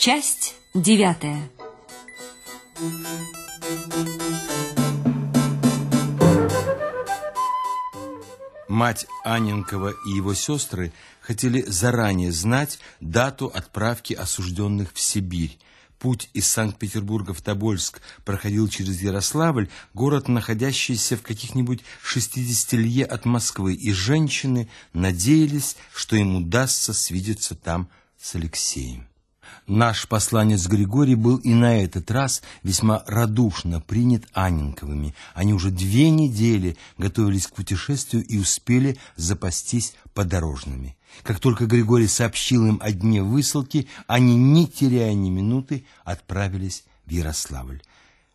Часть девятая. Мать Аненкова и его сестры хотели заранее знать дату отправки осужденных в Сибирь. Путь из Санкт-Петербурга в Тобольск проходил через Ярославль, город, находящийся в каких-нибудь 60 лье от Москвы, и женщины надеялись, что им удастся свидеться там с Алексеем. Наш посланец Григорий был и на этот раз весьма радушно принят Анненковыми. Они уже две недели готовились к путешествию и успели запастись подорожными. Как только Григорий сообщил им о дне высылки, они, не теряя ни минуты, отправились в Ярославль.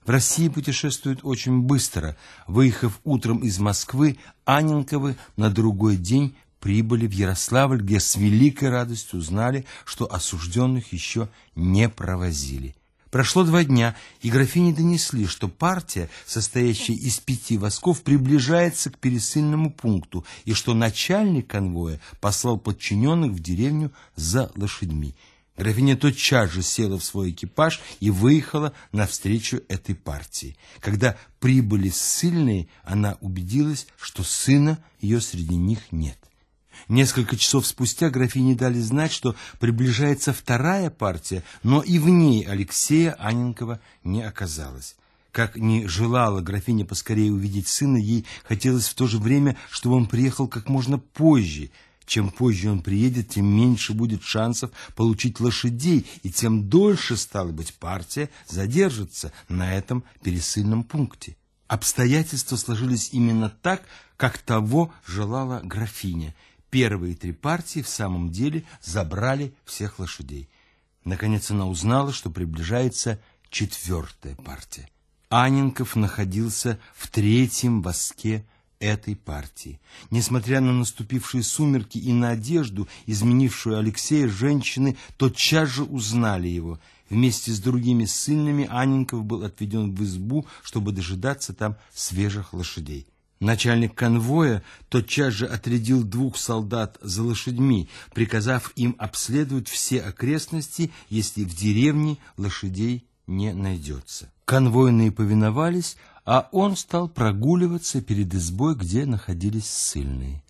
В России путешествуют очень быстро. Выехав утром из Москвы, Анненковы на другой день прибыли в Ярославль, где с великой радостью узнали, что осужденных еще не провозили. Прошло два дня, и графини донесли, что партия, состоящая из пяти восков, приближается к пересыльному пункту, и что начальник конвоя послал подчиненных в деревню за лошадьми. Графиня тотчас же села в свой экипаж и выехала навстречу этой партии. Когда прибыли ссыльные, она убедилась, что сына ее среди них нет. Несколько часов спустя графине дали знать, что приближается вторая партия, но и в ней Алексея Аненкова не оказалось. Как не желала графиня поскорее увидеть сына, ей хотелось в то же время, чтобы он приехал как можно позже. Чем позже он приедет, тем меньше будет шансов получить лошадей, и тем дольше, стало быть, партия задержится на этом пересыльном пункте. Обстоятельства сложились именно так, как того желала графиня – Первые три партии в самом деле забрали всех лошадей. Наконец она узнала, что приближается четвертая партия. Аненков находился в третьем воске этой партии. Несмотря на наступившие сумерки и на одежду, изменившую Алексея, женщины тотчас же узнали его. Вместе с другими сынами Аненков был отведен в избу, чтобы дожидаться там свежих лошадей. Начальник конвоя тотчас же отрядил двух солдат за лошадьми, приказав им обследовать все окрестности, если в деревне лошадей не найдется. Конвойные повиновались, а он стал прогуливаться перед избой, где находились ссыльные.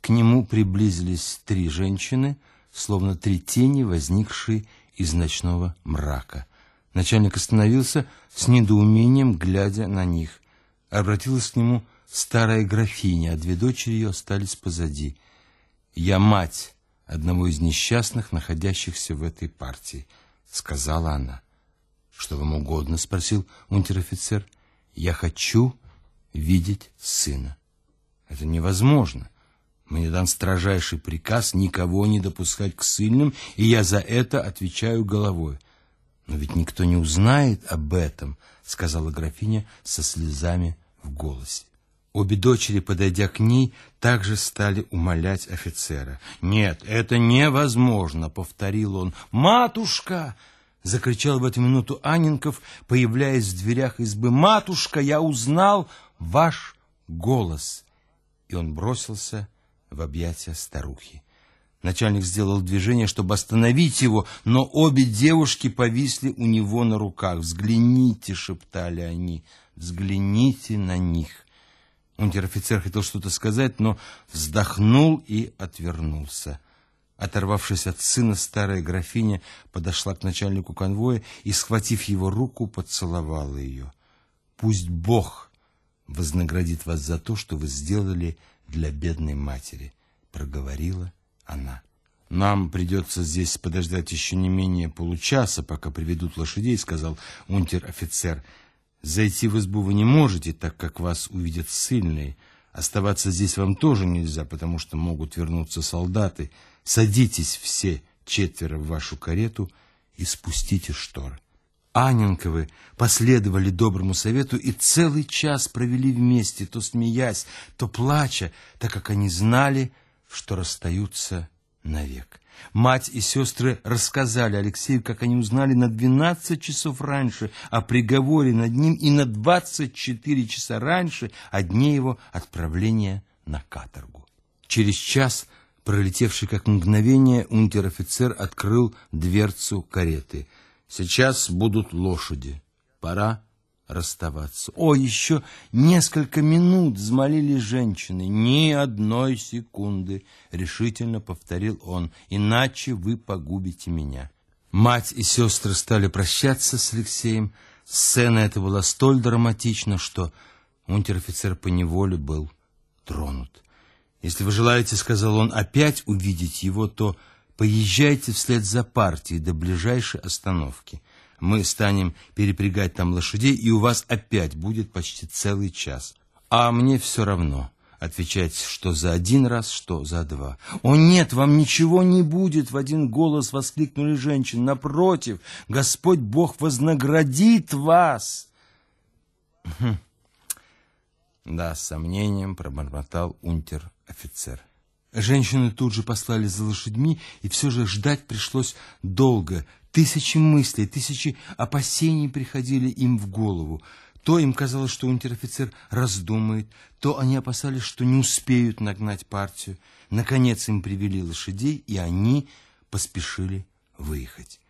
К нему приблизились три женщины, словно три тени, возникшие из ночного мрака. Начальник остановился с недоумением, глядя на них. Обратилась к нему старая графиня, а две дочери ее остались позади. «Я мать одного из несчастных, находящихся в этой партии», — сказала она. «Что вам угодно?» — спросил унтер-офицер. «Я хочу видеть сына». «Это невозможно. Мне дан строжайший приказ никого не допускать к сильным, и я за это отвечаю головой». «Но ведь никто не узнает об этом», — сказала графиня со слезами в голосе. Обе дочери, подойдя к ней, также стали умолять офицера. «Нет, это невозможно!» — повторил он. «Матушка!» — закричал в эту минуту Аненков, появляясь в дверях избы. «Матушка, я узнал ваш голос!» И он бросился в объятия старухи. Начальник сделал движение, чтобы остановить его, но обе девушки повисли у него на руках. «Взгляните!» — шептали они. «Взгляните на них!» Унтер-офицер хотел что-то сказать, но вздохнул и отвернулся. Оторвавшись от сына, старая графиня подошла к начальнику конвоя и, схватив его руку, поцеловала ее. «Пусть Бог вознаградит вас за то, что вы сделали для бедной матери», — проговорила она. «Нам придется здесь подождать еще не менее получаса, пока приведут лошадей», — сказал унтер-офицер. Зайти в избу вы не можете, так как вас увидят сильные. Оставаться здесь вам тоже нельзя, потому что могут вернуться солдаты. Садитесь все четверо в вашу карету и спустите шторы. Аненковы последовали доброму совету и целый час провели вместе, то смеясь, то плача, так как они знали, что расстаются навек. Мать и сестры рассказали Алексею, как они узнали на 12 часов раньше о приговоре над ним и на 24 часа раньше о дне его отправления на каторгу. Через час Пролетевший как мгновение, унтер-офицер открыл дверцу кареты. «Сейчас будут лошади. Пора расставаться. О, еще несколько минут взмолили женщины. Ни одной секунды, решительно повторил он, иначе вы погубите меня. Мать и сестры стали прощаться с Алексеем. Сцена эта была столь драматична, что унтер-офицер поневоле был тронут. «Если вы желаете, — сказал он, — опять увидеть его, то поезжайте вслед за партией до ближайшей остановки. Мы станем перепрягать там лошадей, и у вас опять будет почти целый час. А мне все равно» отвечать, что за один раз, что за два. «О нет, вам ничего не будет!» — в один голос воскликнули женщины. «Напротив, Господь Бог вознаградит вас!» хм. Да, с сомнением пробормотал унтер-офицер. Женщины тут же послали за лошадьми, и все же ждать пришлось долго. Тысячи мыслей, тысячи опасений приходили им в голову. То им казалось, что унтер-офицер раздумает, то они опасались, что не успеют нагнать партию. Наконец им привели лошадей, и они поспешили выехать.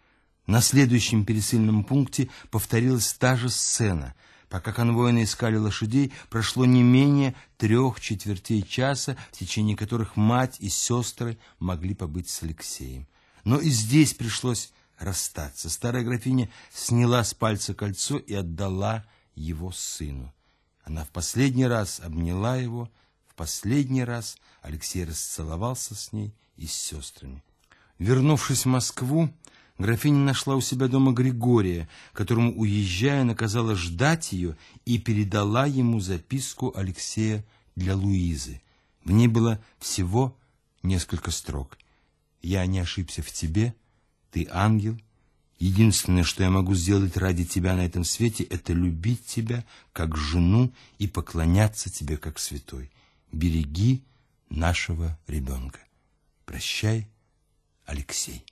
На следующем пересыльном пункте повторилась та же сцена. Пока конвоины искали лошадей, прошло не менее трех четвертей часа, в течение которых мать и сестры могли побыть с Алексеем. Но и здесь пришлось расстаться. Старая графиня сняла с пальца кольцо и отдала его сыну. Она в последний раз обняла его, в последний раз Алексей расцеловался с ней и с сестрами. Вернувшись в Москву, графиня нашла у себя дома Григория, которому, уезжая, наказала ждать ее и передала ему записку Алексея для Луизы. В ней было всего несколько строк. «Я не ошибся в тебе, ты ангел. Единственное, что я могу сделать ради тебя на этом свете, это любить тебя как жену и поклоняться тебе как святой. Береги нашего ребенка. Прощай, Алексей.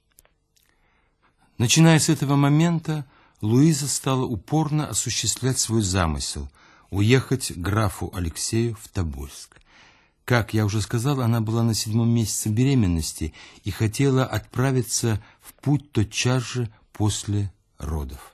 Начиная с этого момента, Луиза стала упорно осуществлять свой замысел – уехать графу Алексею в Тобольск. Как я уже сказал, она была на седьмом месяце беременности и хотела отправиться в путь тотчас же после родов.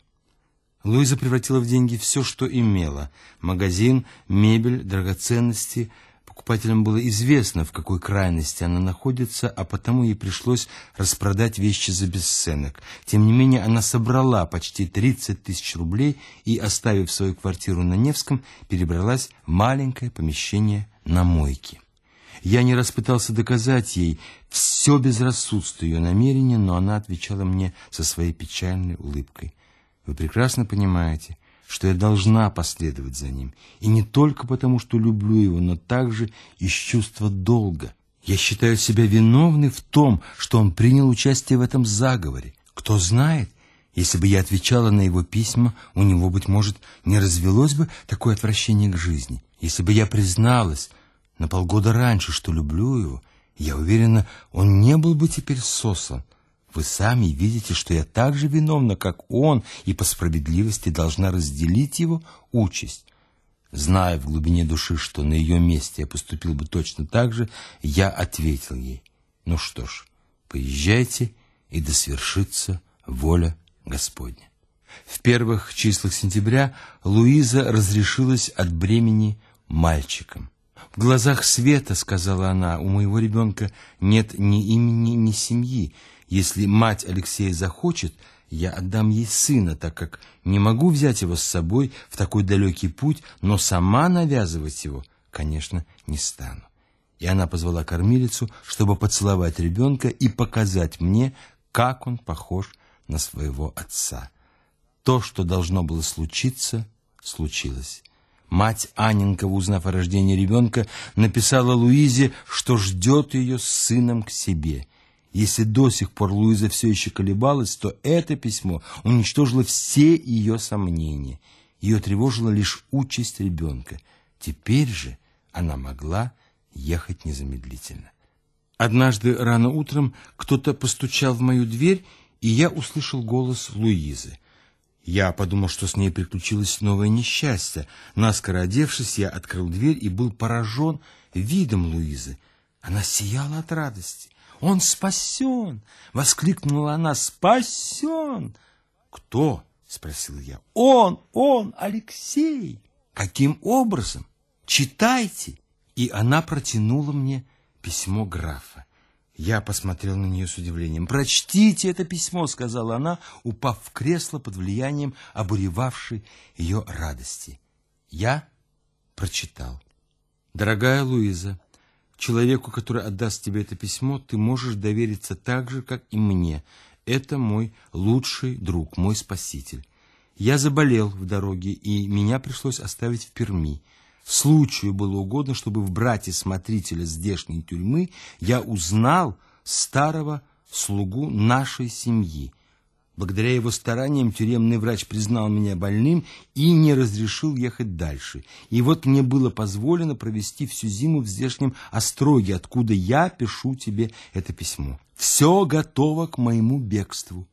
Луиза превратила в деньги все, что имела. Магазин, мебель, драгоценности. Покупателям было известно, в какой крайности она находится, а потому ей пришлось распродать вещи за бесценок. Тем не менее, она собрала почти 30 тысяч рублей и, оставив свою квартиру на Невском, перебралась в маленькое помещение на мойке. Я не раз пытался доказать ей все безрассудство ее намерения, но она отвечала мне со своей печальной улыбкой. Вы прекрасно понимаете, что я должна последовать за ним. И не только потому, что люблю его, но также из чувства долга. Я считаю себя виновной в том, что он принял участие в этом заговоре. Кто знает, если бы я отвечала на его письма, у него, быть может, не развелось бы такое отвращение к жизни. Если бы я призналась, на полгода раньше, что люблю его, я уверена, он не был бы теперь сосан. Вы сами видите, что я так же виновна, как он, и по справедливости должна разделить его участь. Зная в глубине души, что на ее месте я поступил бы точно так же, я ответил ей, ну что ж, поезжайте, и да свершится воля Господня. В первых числах сентября Луиза разрешилась от бремени мальчиком. В глазах света, сказала она, у моего ребенка нет ни имени, ни семьи. Если мать Алексея захочет, я отдам ей сына, так как не могу взять его с собой в такой далекий путь, но сама навязывать его, конечно, не стану. И она позвала кормилицу, чтобы поцеловать ребенка и показать мне, как он похож на своего отца. То, что должно было случиться, случилось. Мать Анненкова, узнав о рождении ребенка, написала Луизе, что ждет ее с сыном к себе. Если до сих пор Луиза все еще колебалась, то это письмо уничтожило все ее сомнения. Ее тревожила лишь участь ребенка. Теперь же она могла ехать незамедлительно. Однажды рано утром кто-то постучал в мою дверь, и я услышал голос Луизы. Я подумал, что с ней приключилось новое несчастье. Наскоро одевшись, я открыл дверь и был поражен видом Луизы. Она сияла от радости. «Он спасен!» — воскликнула она. «Спасен!» «Кто?» — спросил я. «Он! Он! Алексей!» «Каким образом? Читайте!» И она протянула мне письмо графа. Я посмотрел на нее с удивлением. «Прочтите это письмо», — сказала она, упав в кресло под влиянием обуревавшей ее радости. Я прочитал. «Дорогая Луиза, человеку, который отдаст тебе это письмо, ты можешь довериться так же, как и мне. Это мой лучший друг, мой спаситель. Я заболел в дороге, и меня пришлось оставить в Перми. Случаю было угодно, чтобы в брате смотрителя здешней тюрьмы я узнал старого слугу нашей семьи. Благодаря его стараниям тюремный врач признал меня больным и не разрешил ехать дальше. И вот мне было позволено провести всю зиму в здешнем остроге, откуда я пишу тебе это письмо. Все готово к моему бегству.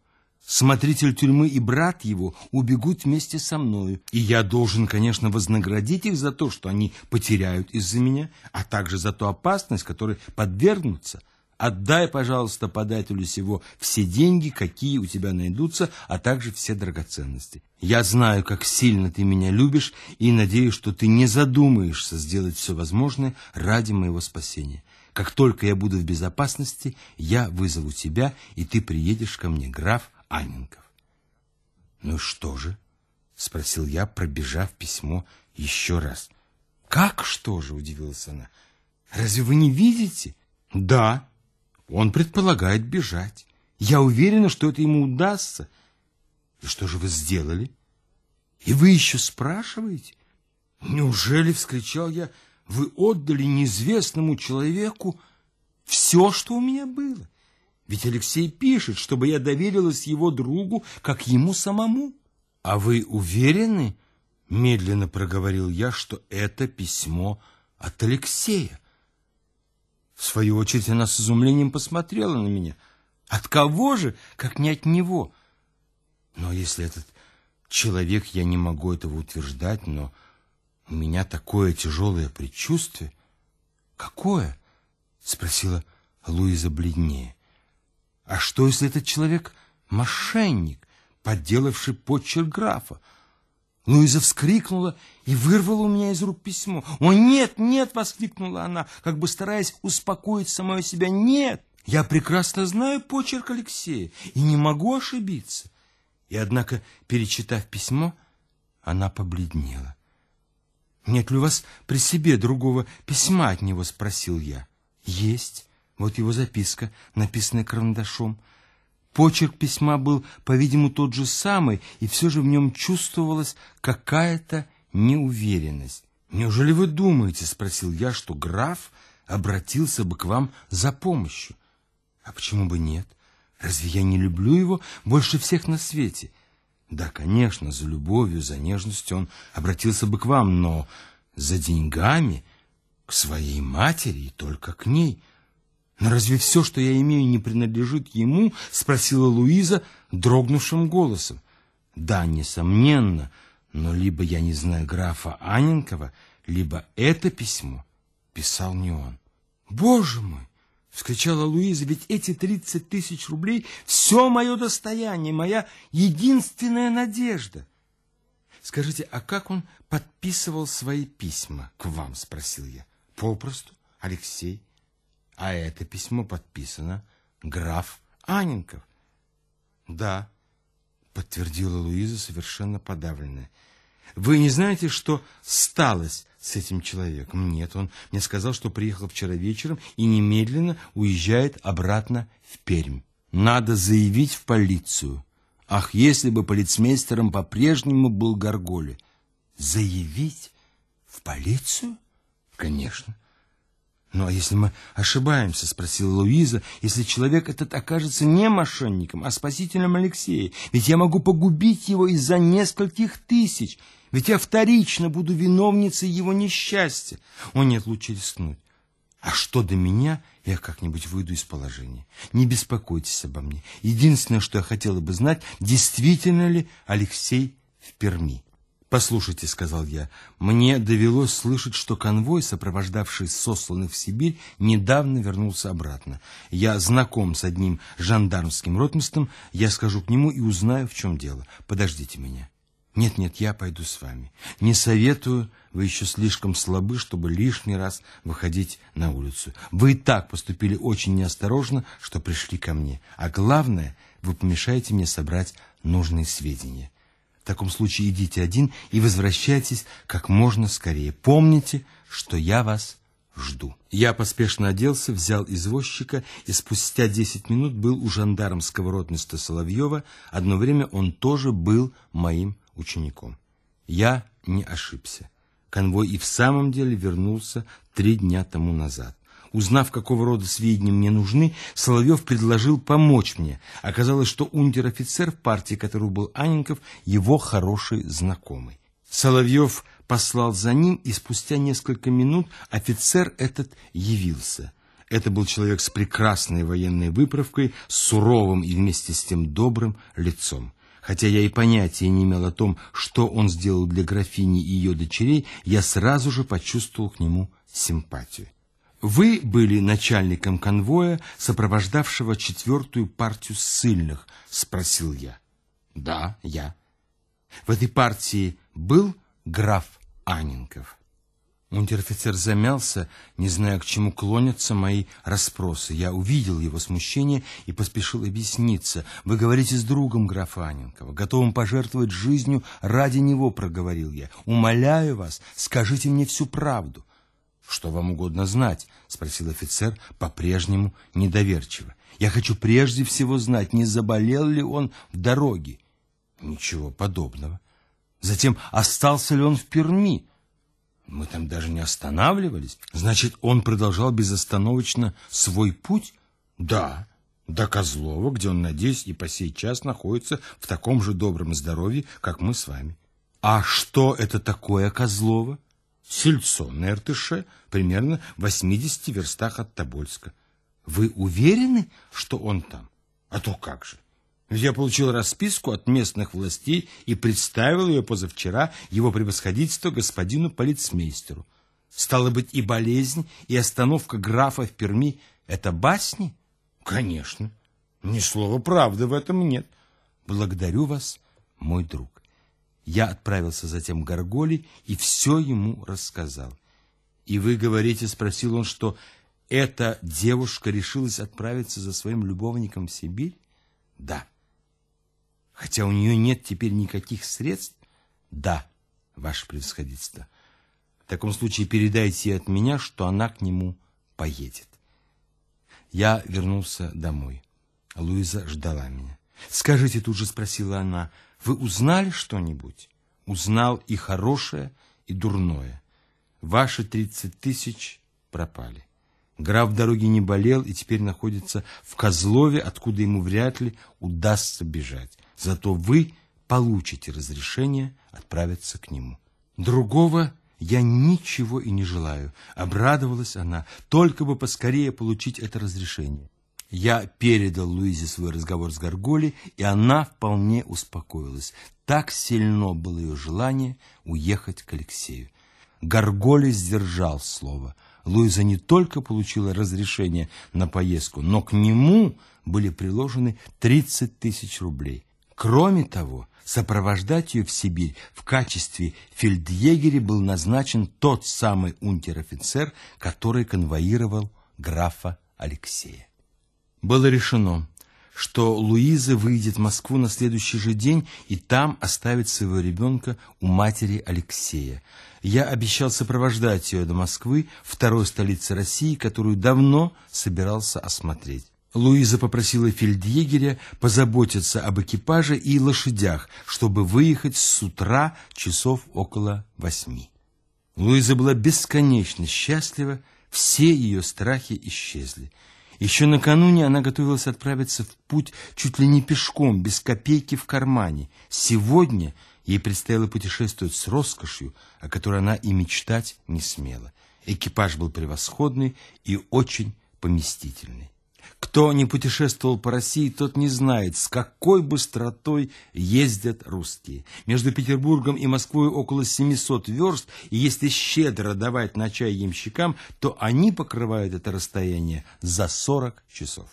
Смотритель тюрьмы и брат его убегут вместе со мною, и я должен, конечно, вознаградить их за то, что они потеряют из-за меня, а также за ту опасность, которой подвергнутся. Отдай, пожалуйста, подателю всего все деньги, какие у тебя найдутся, а также все драгоценности. Я знаю, как сильно ты меня любишь, и надеюсь, что ты не задумаешься сделать все возможное ради моего спасения. Как только я буду в безопасности, я вызову тебя, и ты приедешь ко мне, граф Анненков. «Ну что же?» — спросил я, пробежав письмо еще раз. «Как что же?» — удивилась она. «Разве вы не видите?» «Да, он предполагает бежать. Я уверена, что это ему удастся. И что же вы сделали? И вы еще спрашиваете? Неужели, — вскричал я, — вы отдали неизвестному человеку все, что у меня было? Ведь Алексей пишет, чтобы я доверилась его другу, как ему самому. А вы уверены, — медленно проговорил я, — что это письмо от Алексея? В свою очередь она с изумлением посмотрела на меня. От кого же, как не от него? Но если этот человек, я не могу этого утверждать, но у меня такое тяжелое предчувствие. Какое? Спросила Луиза бледнее. А что, если этот человек мошенник, подделавший почерк графа? Луиза вскрикнула и вырвала у меня из рук письмо. «О, нет, нет!» — воскликнула она, как бы стараясь успокоить самое себя. «Нет! Я прекрасно знаю почерк Алексея и не могу ошибиться». И, однако, перечитав письмо, она побледнела. «Нет ли у вас при себе другого письма от него?» — спросил я. «Есть. Вот его записка, написанная карандашом. Почерк письма был, по-видимому, тот же самый, и все же в нем чувствовалась какая-то неуверенность. «Неужели вы думаете, — спросил я, — что граф обратился бы к вам за помощью? А почему бы нет? Разве я не люблю его больше всех на свете? Да, конечно, за любовью, за нежностью он обратился бы к вам, но за деньгами к своей матери и только к ней — «Но разве все, что я имею, не принадлежит ему?» — спросила Луиза дрогнувшим голосом. «Да, несомненно, но либо я не знаю графа Аненкова, либо это письмо писал не он». «Боже мой!» — вскричала Луиза, «ведь эти тридцать тысяч рублей — все мое достояние, моя единственная надежда». «Скажите, а как он подписывал свои письма к вам?» — спросил я. «Попросту, Алексей». А это письмо подписано граф Аненков. Да, подтвердила Луиза совершенно подавленная. Вы не знаете, что сталось с этим человеком? Нет, он мне сказал, что приехал вчера вечером и немедленно уезжает обратно в Пермь. Надо заявить в полицию. Ах, если бы полицмейстером по-прежнему был Горголи. Заявить в полицию? Конечно. «Ну, а если мы ошибаемся?» — спросила Луиза. «Если человек этот окажется не мошенником, а спасителем Алексея? Ведь я могу погубить его из-за нескольких тысяч. Ведь я вторично буду виновницей его несчастья. О, нет, лучше рискнуть. А что до меня, я как-нибудь выйду из положения. Не беспокойтесь обо мне. Единственное, что я хотела бы знать, действительно ли Алексей в Перми». «Послушайте», — сказал я, — «мне довелось слышать, что конвой, сопровождавший сосланных в Сибирь, недавно вернулся обратно. Я знаком с одним жандармским ротмистром, я скажу к нему и узнаю, в чем дело. Подождите меня». «Нет-нет, я пойду с вами. Не советую, вы еще слишком слабы, чтобы лишний раз выходить на улицу. Вы и так поступили очень неосторожно, что пришли ко мне. А главное, вы помешаете мне собрать нужные сведения». В таком случае идите один и возвращайтесь как можно скорее. Помните, что я вас жду. Я поспешно оделся, взял извозчика и спустя десять минут был у жандармского ротмистра Соловьева. Одно время он тоже был моим учеником. Я не ошибся. Конвой и в самом деле вернулся три дня тому назад. Узнав, какого рода сведения мне нужны, Соловьев предложил помочь мне. Оказалось, что унтер-офицер в партии, которого был Аненков, его хороший знакомый. Соловьев послал за ним, и спустя несколько минут офицер этот явился. Это был человек с прекрасной военной выправкой, с суровым и вместе с тем добрым лицом. Хотя я и понятия не имел о том, что он сделал для графини и ее дочерей, я сразу же почувствовал к нему симпатию. Вы были начальником конвоя, сопровождавшего четвертую партию ссыльных, спросил я. Да, я. В этой партии был граф Анинков. Унтер-офицер замялся, не зная, к чему клонятся мои расспросы. Я увидел его смущение и поспешил объясниться. «Вы говорите с другом графа Анинкова, готовым пожертвовать жизнью ради него», — проговорил я. «Умоляю вас, скажите мне всю правду». «Что вам угодно знать?» — спросил офицер по-прежнему недоверчиво. «Я хочу прежде всего знать, не заболел ли он в дороге». «Ничего подобного». «Затем, остался ли он в Перми?» «Мы там даже не останавливались. Значит, он продолжал безостановочно свой путь?» «Да, до Козлова, где он, надеюсь, и по сей час находится в таком же добром здоровье, как мы с вами». «А что это такое Козлово?» Сельцо на примерно в 80 верстах от Тобольска. Вы уверены, что он там? А то как же. Я получил расписку от местных властей и представил ее позавчера его превосходительству господину полицмейстеру. Стало быть, и болезнь, и остановка графа в Перми — это басни? Конечно. Ни слова правды в этом нет. Благодарю вас, мой друг. Я отправился затем к Горголи и все ему рассказал. «И вы говорите, — спросил он, — что эта девушка решилась отправиться за своим любовником в Сибирь?» «Да». «Хотя у нее нет теперь никаких средств?» «Да, ваше превосходительство. В таком случае передайте от меня, что она к нему поедет». Я вернулся домой. Луиза ждала меня. «Скажите тут же, — спросила она, — вы узнали что-нибудь? Узнал и хорошее, и дурное. Ваши тридцать тысяч пропали. Граф в дороге не болел и теперь находится в Козлове, откуда ему вряд ли удастся бежать. Зато вы получите разрешение отправиться к нему. Другого я ничего и не желаю. Обрадовалась она, только бы поскорее получить это разрешение. Я передал Луизе свой разговор с Гарголи, и она вполне успокоилась. Так сильно было ее желание уехать к Алексею. Гарголи сдержал слово. Луиза не только получила разрешение на поездку, но к нему были приложены 30 тысяч рублей. Кроме того, сопровождать ее в Сибирь в качестве фельдъегеря был назначен тот самый унтер-офицер, который конвоировал графа Алексея. Было решено, что Луиза выйдет в Москву на следующий же день и там оставит своего ребенка у матери Алексея. Я обещал сопровождать ее до Москвы, второй столицы России, которую давно собирался осмотреть. Луиза попросила фельдъегеря позаботиться об экипаже и лошадях, чтобы выехать с утра часов около восьми. Луиза была бесконечно счастлива, все ее страхи исчезли. Еще накануне она готовилась отправиться в путь чуть ли не пешком, без копейки в кармане. Сегодня ей предстояло путешествовать с роскошью, о которой она и мечтать не смела. Экипаж был превосходный и очень поместительный. Кто не путешествовал по России, тот не знает, с какой быстротой ездят русские. Между Петербургом и Москвой около 700 верст, и если щедро давать на чай ямщикам, то они покрывают это расстояние за 40 часов.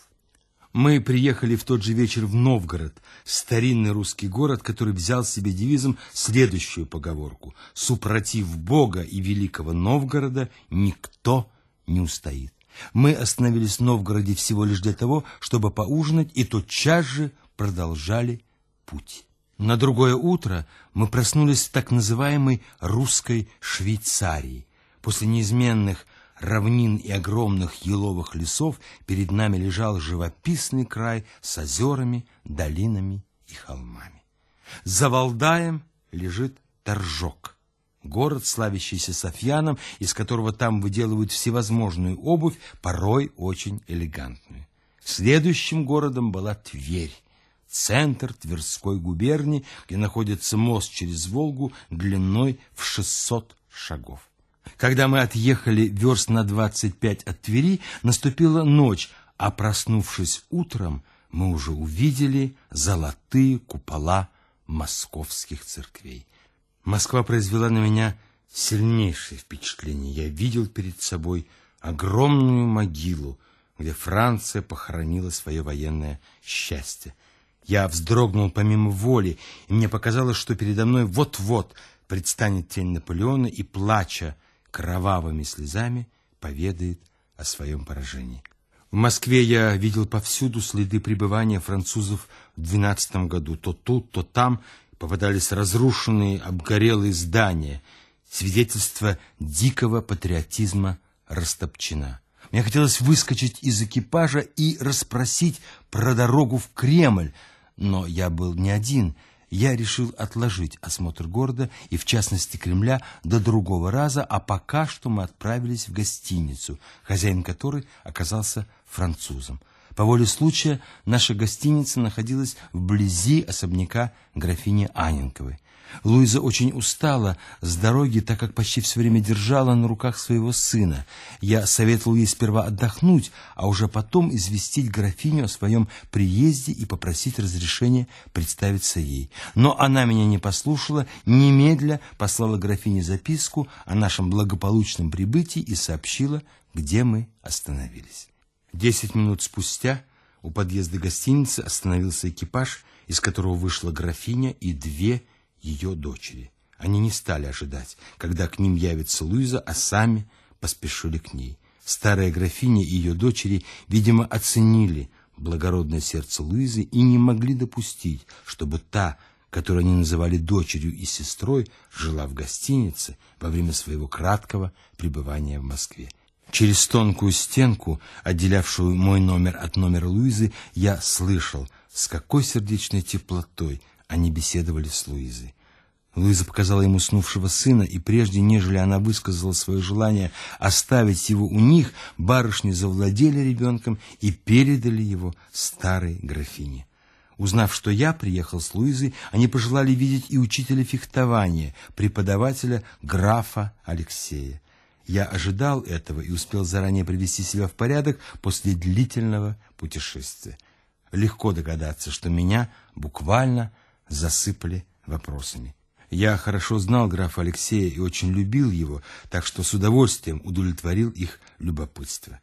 Мы приехали в тот же вечер в Новгород, старинный русский город, который взял себе девизом следующую поговорку «Супротив Бога и великого Новгорода никто не устоит». Мы остановились в Новгороде всего лишь для того, чтобы поужинать, и тотчас же продолжали путь. На другое утро мы проснулись в так называемой русской Швейцарии. После неизменных равнин и огромных еловых лесов перед нами лежал живописный край с озерами, долинами и холмами. За Валдаем лежит Торжок, город, славящийся Софьяном, из которого там выделывают всевозможную обувь, порой очень элегантную. Следующим городом была Тверь, центр Тверской губернии, где находится мост через Волгу длиной в 600 шагов. Когда мы отъехали верст на 25 от Твери, наступила ночь, а проснувшись утром, мы уже увидели золотые купола московских церквей. Москва произвела на меня сильнейшее впечатление. Я видел перед собой огромную могилу, где Франция похоронила свое военное счастье. Я вздрогнул помимо воли, и мне показалось, что передо мной вот-вот предстанет тень Наполеона и, плача, кровавыми слезами поведает о своем поражении. В Москве я видел повсюду следы пребывания французов в 12 году. То тут, то там попадались разрушенные, обгорелые здания, свидетельство дикого патриотизма Растопчина. Мне хотелось выскочить из экипажа и расспросить про дорогу в Кремль, но я был не один — я решил отложить осмотр города и, в частности, Кремля до другого раза, а пока что мы отправились в гостиницу, хозяин которой оказался французом. По воле случая наша гостиница находилась вблизи особняка графини Аненковой. Луиза очень устала с дороги, так как почти все время держала на руках своего сына. Я советовал ей сперва отдохнуть, а уже потом известить графиню о своем приезде и попросить разрешения представиться ей. Но она меня не послушала, немедля послала графине записку о нашем благополучном прибытии и сообщила, где мы остановились. Десять минут спустя у подъезда гостиницы остановился экипаж, из которого вышла графиня и две ее дочери. Они не стали ожидать, когда к ним явится Луиза, а сами поспешили к ней. Старая графиня и ее дочери, видимо, оценили благородное сердце Луизы и не могли допустить, чтобы та, которую они называли дочерью и сестрой, жила в гостинице во время своего краткого пребывания в Москве. Через тонкую стенку, отделявшую мой номер от номера Луизы, я слышал, с какой сердечной теплотой они беседовали с Луизой. Луиза показала ему снувшего сына, и прежде, нежели она высказала свое желание оставить его у них, барышни завладели ребенком и передали его старой графине. Узнав, что я приехал с Луизой, они пожелали видеть и учителя фехтования, преподавателя графа Алексея. Я ожидал этого и успел заранее привести себя в порядок после длительного путешествия. Легко догадаться, что меня буквально засыпали вопросами. Я хорошо знал графа Алексея и очень любил его, так что с удовольствием удовлетворил их любопытство.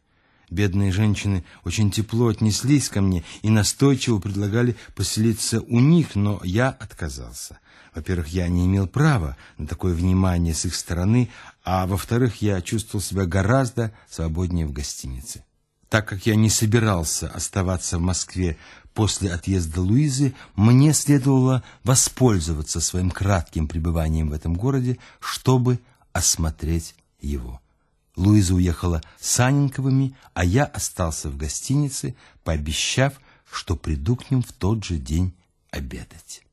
Бедные женщины очень тепло отнеслись ко мне и настойчиво предлагали поселиться у них, но я отказался. Во-первых, я не имел права на такое внимание с их стороны, а во-вторых, я чувствовал себя гораздо свободнее в гостинице. Так как я не собирался оставаться в Москве после отъезда Луизы, мне следовало воспользоваться своим кратким пребыванием в этом городе, чтобы осмотреть его. Луиза уехала с Аненковыми, а я остался в гостинице, пообещав, что приду к ним в тот же день обедать.